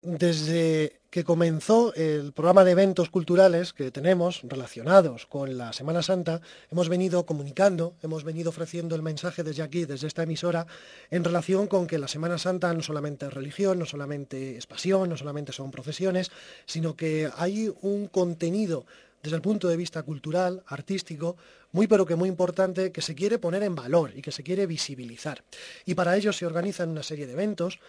Desde que comenzó el programa de eventos culturales que tenemos relacionados con la Semana Santa, hemos venido comunicando, hemos venido ofreciendo el mensaje desde aquí, desde esta emisora, en relación con que la Semana Santa no solamente es religión, no solamente es pasión, no solamente son procesiones, sino que hay un contenido desde el punto de vista cultural, artístico, muy pero que muy importante, que se quiere poner en valor y que se quiere visibilizar. Y para ello se organizan una serie de eventos,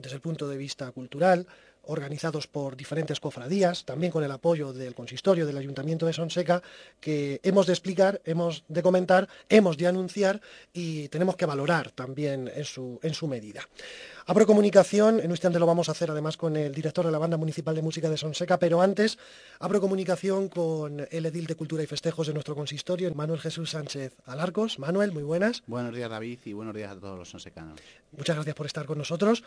desde el punto de vista cultural, organizados por diferentes cofradías, también con el apoyo del consistorio del Ayuntamiento de Sonseca, que hemos de explicar, hemos de comentar, hemos de anunciar y tenemos que valorar también en su, en su medida. Abro comunicación, en un instante lo vamos a hacer además con el director de la Banda Municipal de Música de Sonseca, pero antes abro comunicación con el edil de Cultura y Festejos de nuestro consistorio, Manuel Jesús Sánchez Alarcos. Manuel, muy buenas. Buenos días David y buenos días a todos los sonsecanos. Muchas gracias por estar con nosotros.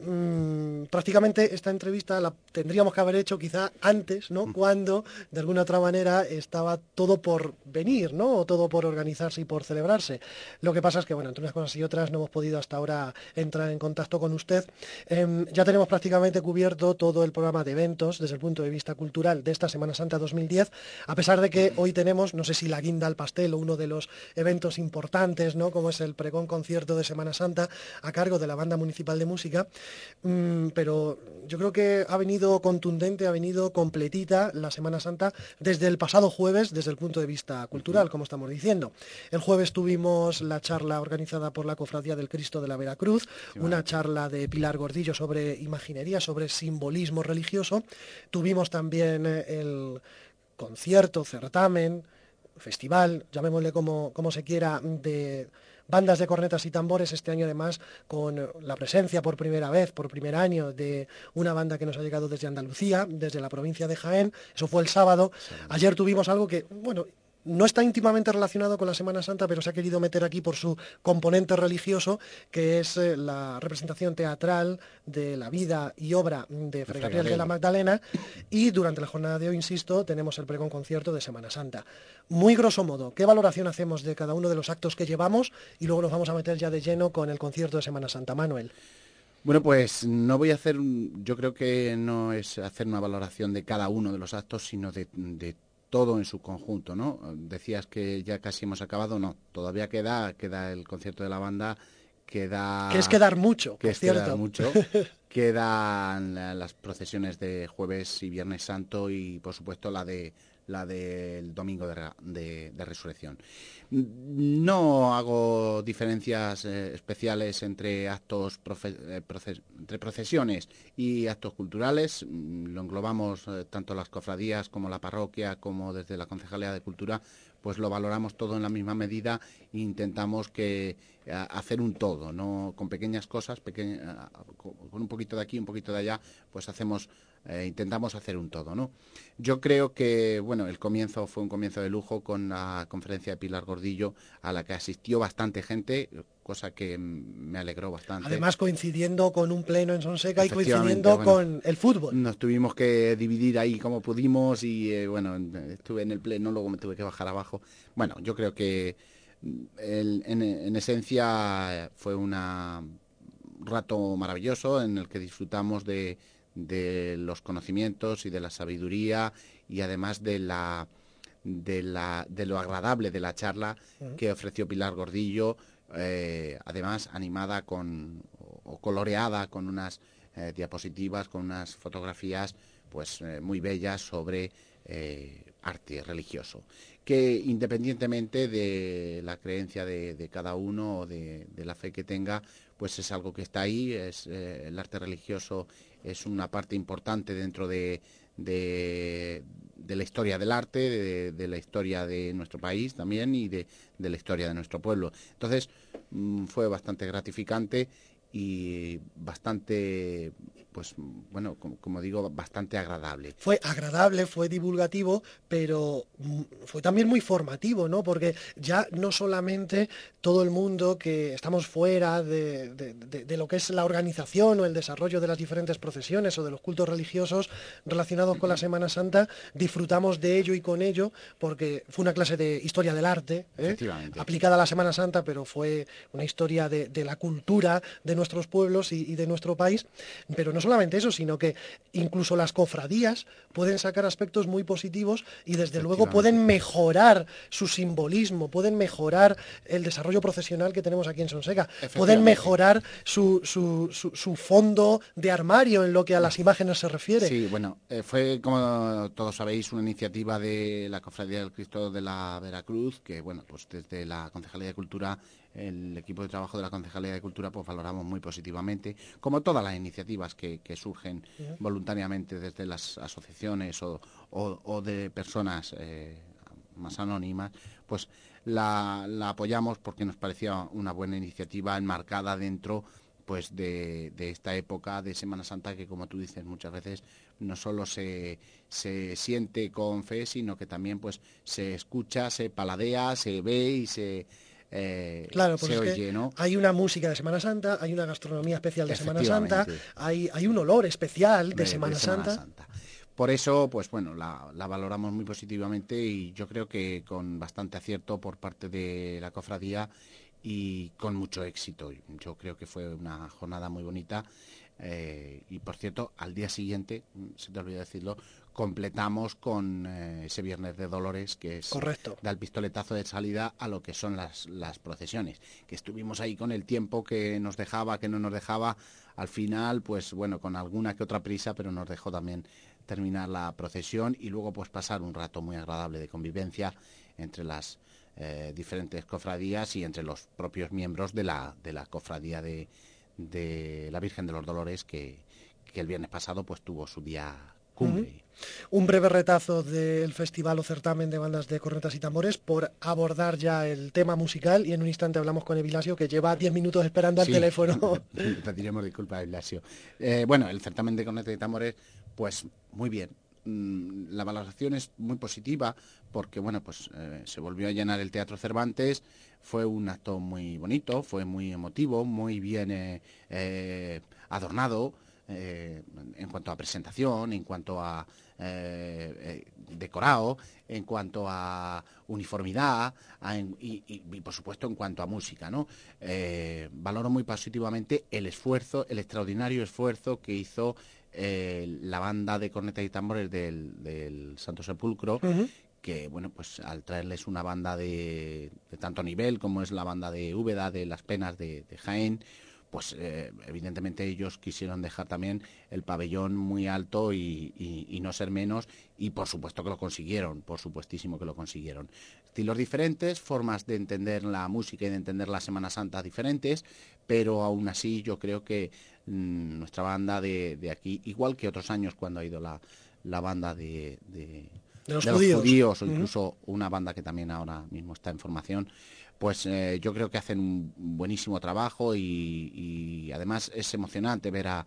Mm, prácticamente esta entrevista la tendríamos que haber hecho quizá antes, ¿no? Mm. Cuando de alguna otra manera estaba todo por venir, ¿no? O todo por organizarse y por celebrarse. Lo que pasa es que, bueno, entre unas cosas y otras no hemos podido hasta ahora entrar en contacto con usted. Em, ya tenemos prácticamente cubierto todo el programa de eventos desde el punto de vista cultural de esta Semana Santa 2010, a pesar de que hoy tenemos, no sé si la guinda al pastel o uno de los eventos importantes, ¿no? Como es el pregón concierto de Semana Santa a cargo de la Banda Municipal de Música, mm, pero yo creo que ha venido contundente, ha venido completita la Semana Santa desde el pasado jueves, desde el punto de vista cultural, como estamos diciendo. El jueves tuvimos la charla organizada por la Cofradía del Cristo de la Veracruz, una charla la de Pilar Gordillo sobre imaginería, sobre simbolismo religioso. Tuvimos también eh, el concierto, certamen, festival, llamémosle como, como se quiera, de bandas de cornetas y tambores este año además con la presencia por primera vez, por primer año de una banda que nos ha llegado desde Andalucía, desde la provincia de Jaén, eso fue el sábado. Ayer tuvimos algo que, bueno, no está íntimamente relacionado con la Semana Santa, pero se ha querido meter aquí por su componente religioso, que es eh, la representación teatral de la vida y obra de Fray Gabriel de la Magdalena. Y durante la jornada de hoy, insisto, tenemos el pregón concierto de Semana Santa. Muy grosso modo, ¿qué valoración hacemos de cada uno de los actos que llevamos? Y luego nos vamos a meter ya de lleno con el concierto de Semana Santa. Manuel. Bueno, pues no voy a hacer, yo creo que no es hacer una valoración de cada uno de los actos, sino de, de todo en su conjunto, ¿no? Decías que ya casi hemos acabado, no, todavía queda, queda el concierto de la banda, queda... Que es quedar mucho, que es quedar mucho. Quedan las procesiones de jueves y viernes santo y por supuesto la de la del domingo de, resurrección. No hago diferencias eh, especiales entre actos eh, procesiones y actos culturales. Mm, lo englobamos eh, tanto las cofradías como la parroquia como desde la Concejalía de Cultura, pues lo valoramos todo en la misma medida e intentamos que hacer un todo, no con pequeñas cosas, con un poquito de aquí, un poquito de allá, pues hacemos eh, intentamos hacer un todo, ¿no? Yo creo que, bueno, el comienzo fue un comienzo de lujo con la conferencia de Pilar Gordillo, a la que asistió bastante gente, cosa que me alegró bastante. Además coincidiendo con un pleno en Sonseca y coincidiendo con el fútbol. Nos tuvimos que dividir ahí como pudimos y, eh, bueno, estuve en el pleno, luego me tuve que bajar abajo. Bueno, yo creo que en, esencia fue un rato maravilloso en el que disfrutamos de de los conocimientos y de la sabiduría y además de la de, la, de lo agradable de la charla que ofreció Pilar Gordillo, eh, además animada con o coloreada con unas eh, diapositivas, con unas fotografías pues eh, muy bellas sobre arte religioso, que independientemente de la creencia de, cada uno o de, de, la fe que tenga, pues es algo que está ahí, es el arte religioso es una parte importante dentro de, de, la historia del arte, de, la historia de nuestro país también y de, la historia de nuestro pueblo. Entonces mm, fue bastante gratificante y bastante pues bueno, como, digo, bastante agradable. Fue agradable, fue divulgativo, pero mm, fue también muy formativo, ¿no? Porque ya no solamente todo el mundo que estamos fuera de, lo que es la organización o el desarrollo de las diferentes procesiones o de los cultos religiosos relacionados con la Semana Santa, disfrutamos de ello y con ello, porque fue una clase de historia del arte, ¿eh? aplicada a la Semana Santa, pero fue una historia de, la cultura de nuestros pueblos y, de nuestro país, pero no solamente eso, sino que incluso las cofradías pueden sacar aspectos muy positivos y desde luego pueden mejorar su simbolismo, pueden mejorar el desarrollo profesional que tenemos aquí en Sonseca, pueden mejorar su, su, fondo de armario en lo que a las imágenes se refiere. Sí, bueno, eh, fue como todos sabéis una iniciativa de la Cofradía del Cristo de la Veracruz, que bueno, pues desde la Concejalía de Cultura el equipo de trabajo de la Concejalía de Cultura pues valoramos muy positivamente, como todas las iniciativas que, surgen voluntariamente desde las asociaciones o, de personas eh, más anónimas, pues la, apoyamos porque nos parecía una buena iniciativa enmarcada dentro pues de, esta época de Semana Santa que como tú dices muchas veces no solo se, se siente con fe sino que también pues se escucha, se paladea, se ve y se, eh, claro, porque hay una música de Semana Santa, hay una gastronomía especial de Semana Santa, hay, hay un olor especial de, Semana, Santa. Por eso, pues bueno, la, valoramos muy positivamente y yo creo que con bastante acierto por parte de la cofradía y con mucho éxito. Yo creo que fue una jornada muy bonita. Eh, y por cierto, al día siguiente, se te olvidó decirlo, completamos con eh, ese Viernes de Dolores, que es Correcto. da el pistoletazo de salida a lo que son las, las procesiones. Que estuvimos ahí con el tiempo que nos dejaba, que no nos dejaba. Al final, pues bueno, con alguna que otra prisa, pero nos dejó también terminar la procesión y luego pues pasar un rato muy agradable de convivencia entre las eh, diferentes cofradías y entre los propios miembros de la, de la cofradía de, de la Virgen de los Dolores que, que el viernes pasado pues tuvo su día un breve retazo del festival o certamen de bandas de cornetas y tambores por abordar ya el tema musical y en un instante hablamos con Evilasio que lleva 10 minutos esperando al teléfono. Pediremos disculpas a Evilasio. Eh, bueno, el certamen de cornetas y tambores, pues muy bien. Mm, la valoración es muy positiva porque bueno pues eh, se volvió a llenar el Teatro Cervantes fue un acto muy bonito fue muy emotivo muy bien eh, adornado eh, en cuanto a presentación, en cuanto a eh, eh, decorado, en cuanto a uniformidad y, por supuesto en cuanto a música. ¿no? valoro muy positivamente el esfuerzo, el extraordinario esfuerzo que hizo la banda de cornetas y tambores del, Santo Sepulcro. que bueno pues al traerles una banda de, tanto nivel como es la banda de Úbeda de las penas de Jaén pues eh, evidentemente ellos quisieron dejar también el pabellón muy alto y, no ser menos y por supuesto que lo consiguieron, por supuestísimo que lo consiguieron. Estilos diferentes, formas de entender la música y de entender la Semana Santa diferentes, pero aún así yo creo que mm, nuestra banda de, aquí, igual que otros años cuando ha ido la, banda de, los, judíos. o incluso una banda que también ahora mismo está en formación, pues eh, yo creo que hacen un buenísimo trabajo y, además es emocionante ver a,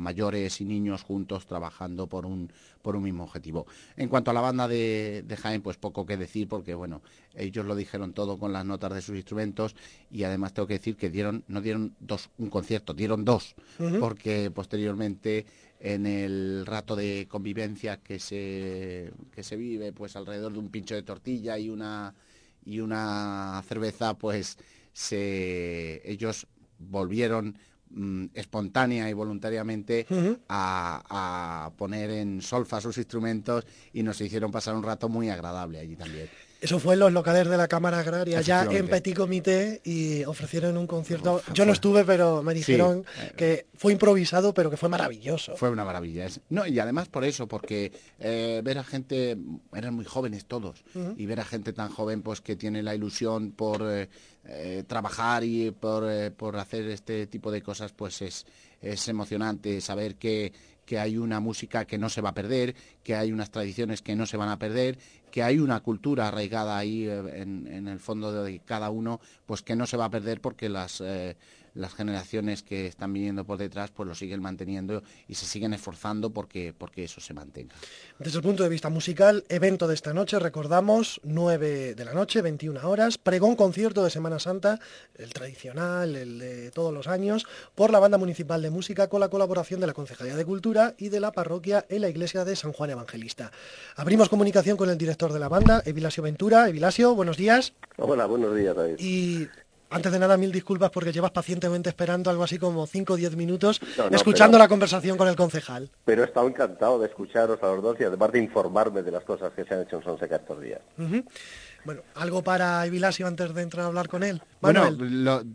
mayores y niños juntos trabajando por un, por un mismo objetivo. En cuanto a la banda de, de, Jaén, pues poco que decir porque bueno, ellos lo dijeron todo con las notas de sus instrumentos y además tengo que decir que dieron, no dieron dos, un concierto, dieron dos, porque posteriormente en el rato de convivencia que se, que se vive pues alrededor de un pincho de tortilla y una y una cerveza, pues se, ellos volvieron mm, espontánea y voluntariamente a, a, poner en solfa sus instrumentos y nos hicieron pasar un rato muy agradable allí también. Eso fue en los locales de la Cámara Agraria, ya en Petit Comité, y ofrecieron un concierto. Yo no estuve, pero me dijeron eh, que fue improvisado, pero que fue maravilloso. Fue una maravilla. No, y además por eso, porque eh, ver a gente, eran muy jóvenes todos, y ver a gente tan joven pues que tiene la ilusión por eh, trabajar y por, por hacer este tipo de cosas, pues es, es emocionante saber que que hay una música que no se va a perder, que hay unas tradiciones que no se van a perder, que hay una cultura arraigada ahí eh, en, el fondo de cada uno, pues que no se va a perder porque las, eh, las generaciones que están viniendo por detrás pues lo siguen manteniendo y se siguen esforzando porque, porque eso se mantenga. Desde el punto de vista musical, evento de esta noche, recordamos, 9 de la noche, 21 horas, pregón concierto de Semana Santa, el tradicional, el de todos los años, por la Banda Municipal de Música con la colaboración de la Concejalía de Cultura y de la parroquia en la Iglesia de San Juan Evangelista. Abrimos comunicación con el director de la banda, Evilasio Ventura. Evilasio, buenos días. Hola, buenos días, David. Y antes de nada, mil disculpas porque llevas pacientemente esperando algo así como 5 o 10 minutos escuchando la conversación con el concejal. Pero he estado encantado de escucharos a los dos y además de informarme de las cosas que se han hecho en Sonseca estos días. Bueno, ¿algo para Evilasio antes de entrar a hablar con él? Bueno,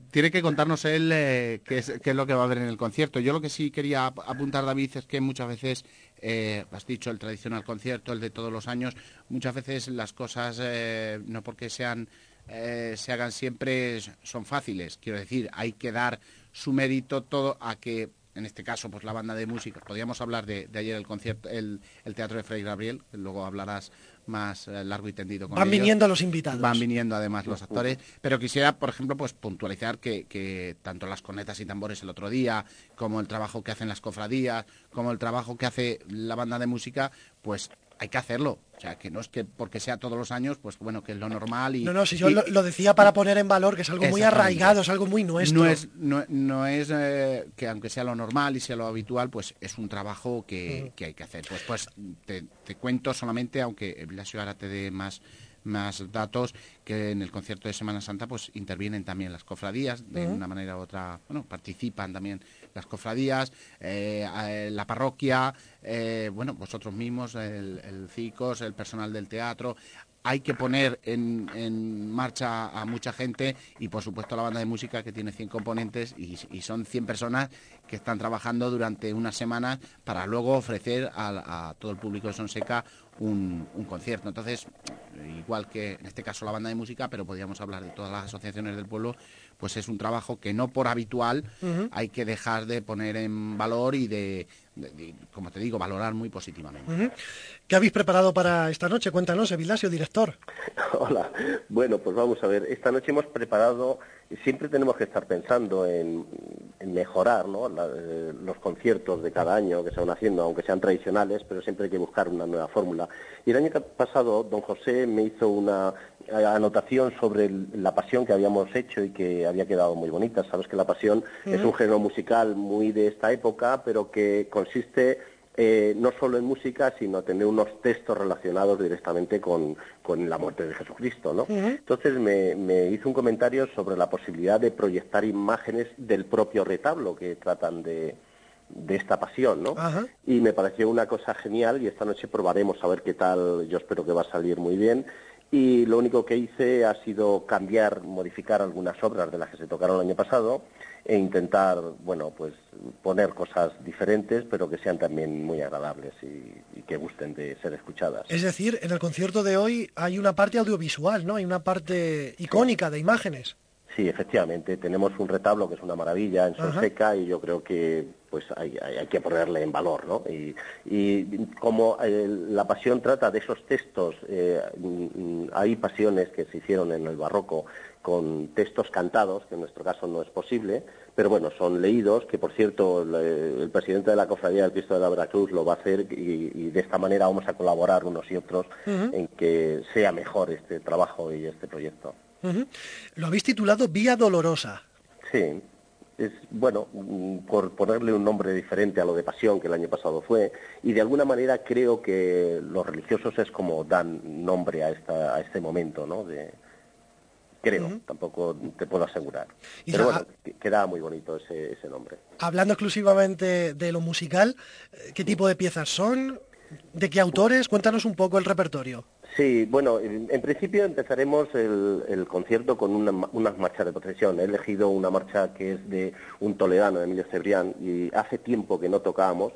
tiene que contarnos él eh, qué, es, qué, es, lo que va a haber en el concierto. Yo lo que sí quería apuntar, David, es que muchas veces, eh, has dicho, el tradicional concierto, el de todos los años, muchas veces las cosas, eh, no porque sean eh, se hagan siempre son fáciles. Quiero decir, hay que dar su mérito todo a que, en este caso, pues la banda de música. Podríamos hablar de, ayer el concierto, el, Teatro de Fray Gabriel, luego hablarás más eh, largo y tendido con Van viniendo los invitados. Van viniendo además los actores. Pero quisiera, por ejemplo, pues puntualizar que, que tanto las cornetas y tambores el otro día, como el trabajo que hacen las cofradías, como el trabajo que hace la banda de música, pues hay que hacerlo. O sea, que no es que porque sea todos los años, pues bueno, que es lo normal. Y, no, no, si yo lo, decía para poner en valor, que es algo muy arraigado, es algo muy nuestro. No es, no, es eh, que aunque sea lo normal y sea lo habitual, pues es un trabajo que, hay que hacer. Pues, pues te, cuento solamente, aunque Blasio ahora te dé más más datos que en el concierto de Semana Santa pues intervienen también las cofradías de una manera u otra bueno participan también las cofradías, eh, la parroquia, eh, bueno, vosotros mismos, el, el CICOS, el personal del teatro, hay que poner en, marcha a mucha gente y por supuesto la banda de música que tiene 100 componentes y, son 100 personas que están trabajando durante unas semanas para luego ofrecer a, todo el público de Sonseca un, concierto. Entonces, igual que en este caso la banda de música, pero podríamos hablar de todas las asociaciones del pueblo, pues es un trabajo que no por habitual hay que dejar de poner en valor y de, como te digo, valorar muy positivamente. ¿Qué habéis preparado para esta noche? Cuéntanos, Evilasio, director. Hola. Bueno, pues vamos a ver. Esta noche hemos preparado, siempre tenemos que estar pensando en, mejorar eh, los conciertos de cada año que se van haciendo, aunque sean tradicionales, pero siempre hay que buscar una nueva fórmula. Y el año pasado, don José me hizo una anotación sobre la pasión que habíamos hecho y que había quedado muy bonita. Sabes que la pasión es un género musical muy de esta época, pero que consiste eh, no solo en música, sino tener unos textos relacionados directamente con, la muerte de Jesucristo, ¿no? Entonces me, hizo un comentario sobre la posibilidad de proyectar imágenes del propio retablo que tratan de, esta pasión, ¿no? Y me pareció una cosa genial y esta noche probaremos a ver qué tal, yo espero que va a salir muy bien y lo único que hice ha sido cambiar, modificar algunas obras de las que se tocaron el año pasado e intentar, bueno, pues poner cosas diferentes, pero que sean también muy agradables y, que gusten de ser escuchadas. Es decir, en el concierto de hoy hay una parte audiovisual, ¿no? Hay una parte icónica de imágenes. Sí, efectivamente, tenemos un retablo que es una maravilla en Sonseca y yo creo que pues hay, que ponerle en valor, ¿no? Y, como eh, la pasión trata de esos textos, eh, mm, hay pasiones que se hicieron en el barroco con textos cantados, que en nuestro caso no es posible, pero bueno, son leídos, que por cierto el, presidente de la Cofradía del Cristo de la Veracruz lo va a hacer y, de esta manera vamos a colaborar unos y otros en que sea mejor este trabajo y este proyecto. Lo habéis titulado Vía Dolorosa. Sí, es bueno, mm, por ponerle un nombre diferente a lo de Pasión que el año pasado fue, y de alguna manera creo que los religiosos es como dan nombre a, esta, a este momento, ¿no? De, creo, tampoco te puedo asegurar. Pero bueno, queda muy bonito ese, ese nombre. Hablando exclusivamente de lo musical, ¿qué tipo de piezas son? ¿De qué autores? Cuéntanos un poco el repertorio. Sí, bueno, en, principio empezaremos el, concierto con una, unas marchas de procesión. He elegido una marcha que es de un toledano, Emilio Cebrián, y hace tiempo que no tocábamos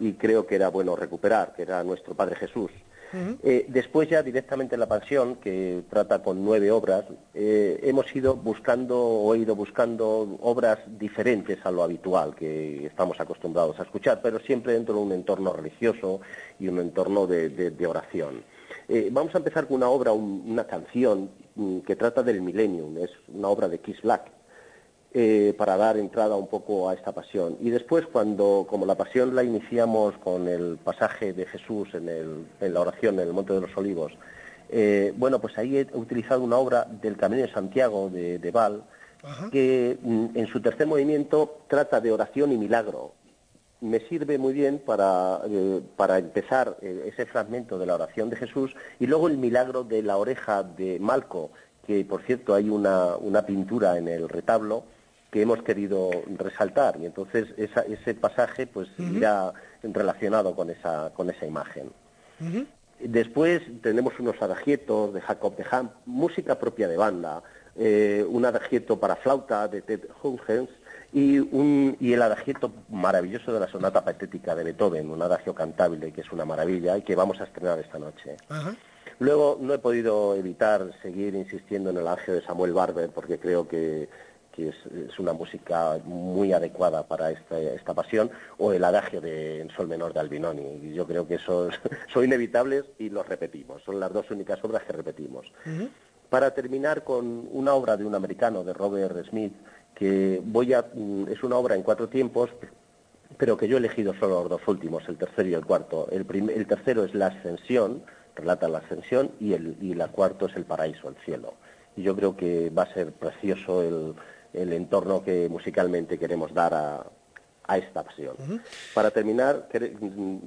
y creo que era bueno recuperar, que era nuestro Padre Jesús. Eh, después ya directamente en la Pasión, que trata con nueve obras, eh, hemos ido buscando o he ido buscando obras diferentes a lo habitual que estamos acostumbrados a escuchar, pero siempre dentro de un entorno religioso y un entorno de oración. Eh, vamos a empezar con una obra, una canción mm, que trata del millennium, es una obra de Kiss Black, eh, para dar entrada un poco a esta pasión. Y después, cuando, como la pasión la iniciamos con el pasaje de Jesús en, la oración en el Monte de los Olivos, eh, bueno, pues ahí he utilizado una obra del Camino de Santiago de, de Val, que mm, en su tercer movimiento trata de oración y milagro me sirve muy bien para, eh, para empezar eh, ese fragmento de la oración de Jesús y luego el milagro de la oreja de Malco, que por cierto hay una, una pintura en el retablo que hemos querido resaltar y entonces esa, ese pasaje pues irá relacionado con esa, con esa imagen. Después tenemos unos adagietos de Jacob de Ham, música propia de banda, eh, un adagieto para flauta de Ted Huygens y, un, y el adagieto maravilloso de la sonata patética de Beethoven, un adagio cantable que es una maravilla y que vamos a estrenar esta noche. Luego no he podido evitar seguir insistiendo en el adagio de Samuel Barber porque creo que que es, una música muy adecuada para esta, esta pasión, o el adagio de en sol menor de Albinoni. Y yo creo que esos son inevitables y los repetimos. Son las dos únicas obras que repetimos. Para terminar con una obra de un americano, de Robert Smith, que voy a, mm, es una obra en cuatro tiempos, pero que yo he elegido solo los dos últimos, el tercero y el cuarto. El, el tercero es La Ascensión, relata la Ascensión, y el, y el cuarto es El Paraíso, el Cielo. Y yo creo que va a ser precioso el, el entorno que musicalmente queremos dar a, esta pasión. Para terminar,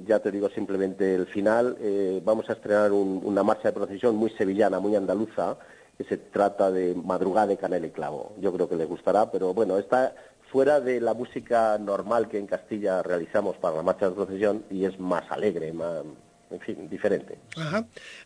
ya te digo simplemente el final, eh, vamos a estrenar una marcha de procesión muy sevillana, muy andaluza, que se trata de Madrugada de Canela y Clavo. Yo creo que les gustará, pero bueno, está fuera de la música normal que en Castilla realizamos para la marcha de procesión y es más alegre, más, en fin, diferente.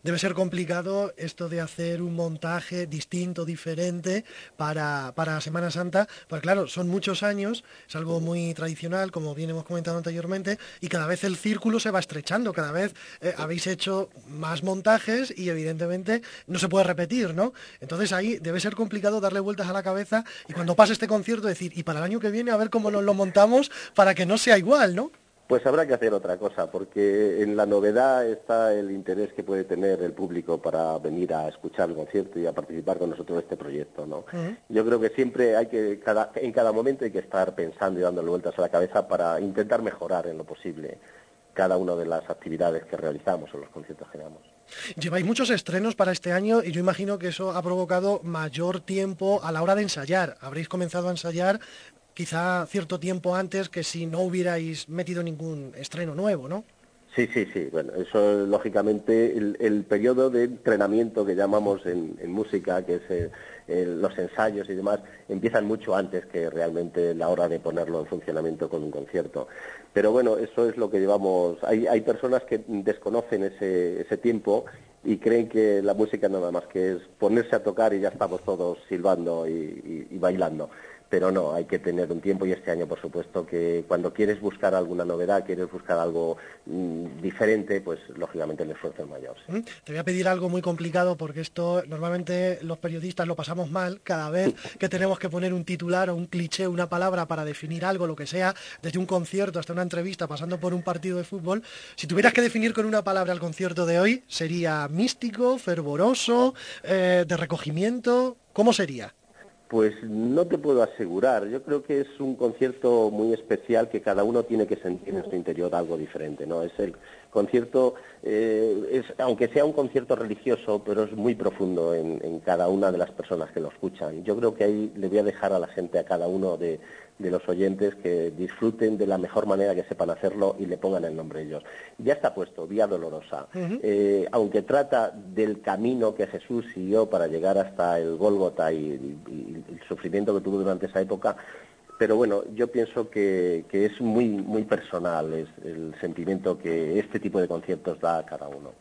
Debe ser complicado esto de hacer un montaje distinto, diferente para, para Semana Santa, porque claro, son muchos años, es algo muy tradicional, como bien hemos comentado anteriormente, y cada vez el círculo se va estrechando, cada vez eh, habéis hecho más montajes y evidentemente no se puede repetir, ¿no? Entonces ahí debe ser complicado darle vueltas a la cabeza y cuando pase este concierto decir, y para el año que viene a ver cómo nos lo montamos para que no sea igual, ¿no? Pues habrá que hacer otra cosa, porque en la novedad está el interés que puede tener el público para venir a escuchar el concierto y a participar con nosotros en este proyecto, ¿no? Yo creo que siempre hay que, en cada momento hay que estar pensando y dándole vueltas a la cabeza para intentar mejorar en lo posible cada una de las actividades que realizamos o los conciertos que damos. Lleváis muchos estrenos para este año y yo imagino que eso ha provocado mayor tiempo a la hora de ensayar. Habréis comenzado a ensayar quizá cierto tiempo antes que si no hubierais metido ningún estreno nuevo, ¿no? Sí, sí, sí. Bueno, eso lógicamente el, periodo de entrenamiento que llamamos en, música, que es los ensayos y demás, empiezan mucho antes que realmente la hora de ponerlo en funcionamiento con un concierto. Pero bueno, eso es lo que llevamos. Hay, hay personas que desconocen ese, ese tiempo y creen que la música nada más que es ponerse a tocar y ya estamos todos silbando y bailando pero no, hay que tener un tiempo y este año, por supuesto, que cuando quieres buscar alguna novedad, quieres buscar algo mm, diferente, pues lógicamente el esfuerzo es mayor. Te voy a pedir algo muy complicado porque esto normalmente los periodistas lo pasamos mal cada vez que tenemos que poner un titular o un cliché, una palabra para definir algo, lo que sea, desde un concierto hasta una entrevista, pasando por un partido de fútbol. Si tuvieras que definir con una palabra el concierto de hoy, sería místico, fervoroso, eh, de recogimiento. ¿Cómo sería? Pues no te puedo asegurar. Yo creo que es un concierto muy especial que cada uno tiene que sentir en su interior algo diferente, ¿no? Es el concierto, eh, es, aunque sea un concierto religioso, pero es muy profundo en, en, cada una de las personas que lo escuchan. Yo creo que ahí le voy a dejar a la gente, a cada uno de, de los oyentes que disfruten de la mejor manera que sepan hacerlo y le pongan el nombre ellos. Ya está puesto, Vía Dolorosa. Eh, aunque trata del camino que Jesús siguió para llegar hasta el Gólgota y el sufrimiento que tuvo durante esa época, pero bueno, yo pienso que, es muy, muy personal es el sentimiento que este tipo de conciertos da a cada uno.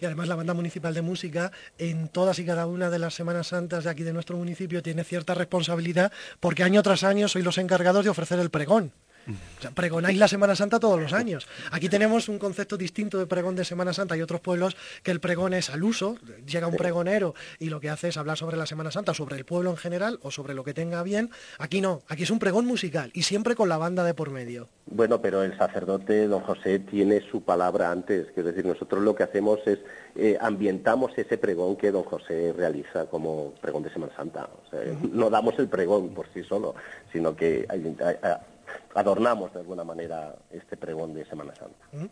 Y además la Banda Municipal de Música en todas y cada una de las Semanas Santas de aquí de nuestro municipio tiene cierta responsabilidad porque año tras año soy los encargados de ofrecer el pregón pregonáis la Semana Santa todos los años. Aquí tenemos un concepto distinto de pregón de Semana Santa. Hay otros pueblos que el pregón es al uso. Llega un pregonero y lo que hace es hablar sobre la Semana Santa, sobre el pueblo en general o sobre lo que tenga bien. Aquí no, aquí es un pregón musical y siempre con la banda de por medio. Bueno, pero el sacerdote, don José, tiene su palabra antes. Quiero decir, nosotros lo que hacemos es eh, ambientamos ese pregón que don José realiza como pregón de Semana Santa. No damos el pregón por sí solo, sino que hay, adornamos de alguna manera este pregón de Semana Santa.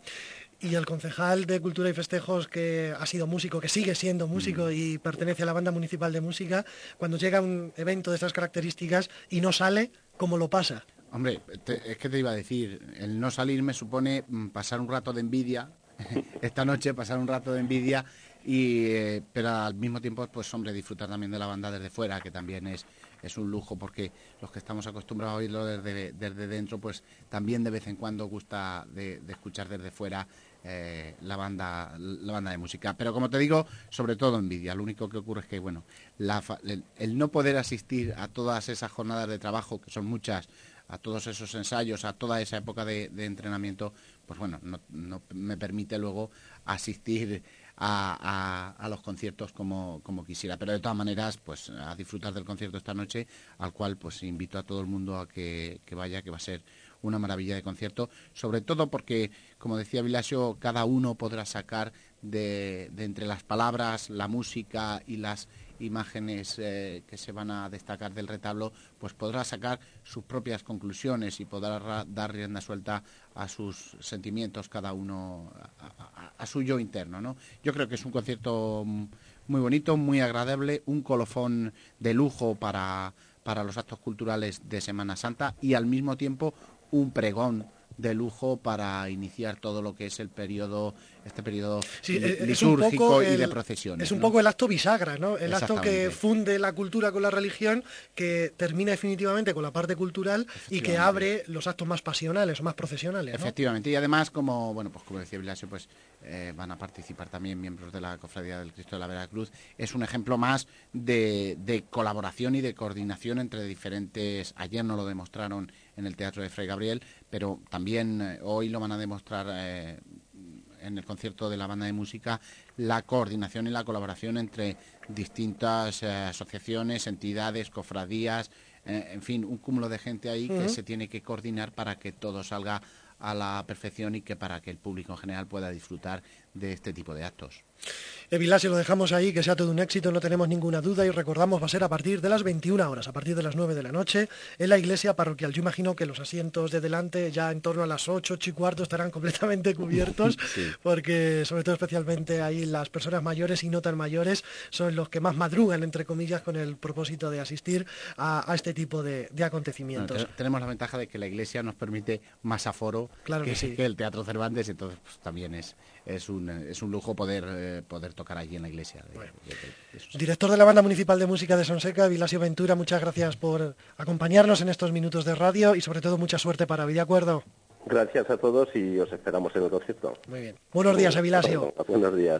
Y el concejal de Cultura y Festejos, que ha sido músico, que sigue siendo músico mm. y pertenece a la banda municipal de música, cuando llega un evento de estas características y no sale, ¿cómo lo pasa? Hombre, es que te iba a decir, el no salir me supone mm, pasar un rato de envidia, esta noche pasar un rato de envidia y, eh, pero al mismo tiempo, pues hombre, disfrutar también de la banda desde fuera, que también es, es un lujo, porque los que estamos acostumbrados a oírlo desde, desde dentro, pues también de vez en cuando gusta de, escuchar desde fuera eh, la banda la banda de música. Pero como te digo sobre todo envidia. Lo único que ocurre es que bueno el, no poder asistir a todas esas jornadas de trabajo que son muchas a todos esos ensayos a toda esa época de, entrenamiento pues bueno no, me permite luego asistir a, los conciertos como, quisiera. Pero de todas maneras, pues a disfrutar del concierto esta noche, al cual pues invito a todo el mundo a que, vaya, que va a ser una maravilla de concierto, sobre todo porque, como decía Vilasio, cada uno podrá sacar de entre las palabras, la música y las imágenes eh, que se van a destacar del retablo, pues podrá sacar sus propias conclusiones y podrá dar rienda suelta a sus sentimientos cada uno a, su yo interno. ¿no? Yo creo que es un concierto muy bonito, muy agradable, un colofón de lujo para, para los actos culturales de Semana Santa y al mismo tiempo un pregón de lujo para iniciar todo lo que es el periodo, este periodo eh, litúrgico y de procesiones. Es un poco el acto bisagra, ¿no? El acto que funde la cultura con la religión, que termina definitivamente con la parte cultural y que abre los actos más pasionales, más procesionales. Efectivamente, y además, como bueno, pues como decía Blasio, pues eh, van a participar también miembros de la Cofradía del Cristo de la Veracruz. Es un ejemplo más de, de colaboración y de coordinación entre diferentes. Ayer no lo demostraron en el Teatro de Fray Gabriel, pero también eh, hoy lo van a demostrar eh, en el concierto de la banda de música, la coordinación y la colaboración entre distintas eh, asociaciones, entidades, cofradías, en fin, un cúmulo de gente ahí que se tiene que coordinar para que todo salga a la perfección y que para que el público en general pueda disfrutar de este tipo de actos. Evilás, lo dejamos ahí, que sea todo un éxito, no tenemos ninguna duda y recordamos, va a ser a partir de las 21 horas, a partir de las 9 de la noche, en la iglesia parroquial. Yo imagino que los asientos de delante ya en torno a las 8, 8 y cuarto estarán completamente cubiertos, porque sobre todo especialmente ahí las personas mayores y no tan mayores son los que más madrugan, entre comillas, con el propósito de asistir a, este tipo de, acontecimientos. tenemos la ventaja de que la iglesia nos permite más aforo claro que, sí. que el Teatro Cervantes, entonces pues, también es, es, un, es un lujo poder, eh, poder tocar allí en la iglesia. Director de la Banda Municipal de Música de Sonseca, Vilasio Ventura, muchas gracias por acompañarnos en estos minutos de radio y sobre todo mucha suerte para Villacuerdo. Gracias a todos y os esperamos en el concierto. Muy bien. Buenos días, Vilasio. Buenos días.